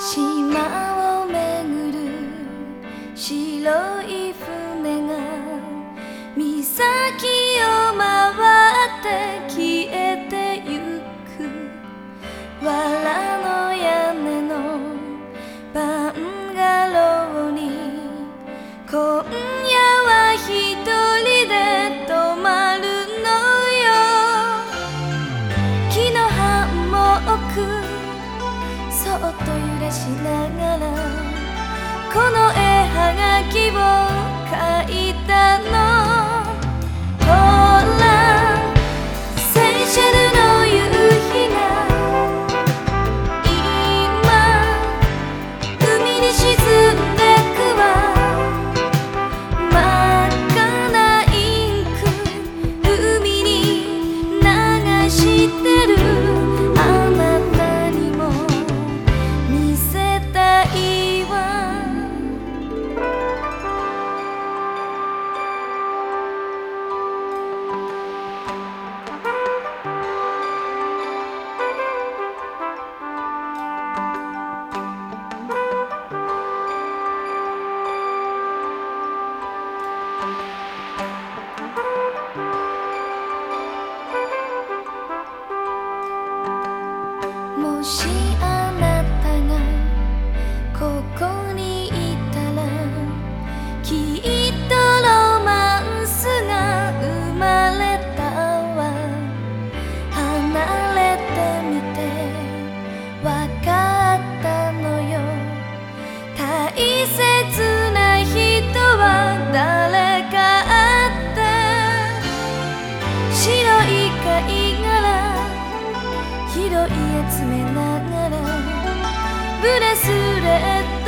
起码。っと揺れしながらこの絵はがきを書いたの。心。い集めながらブレスレット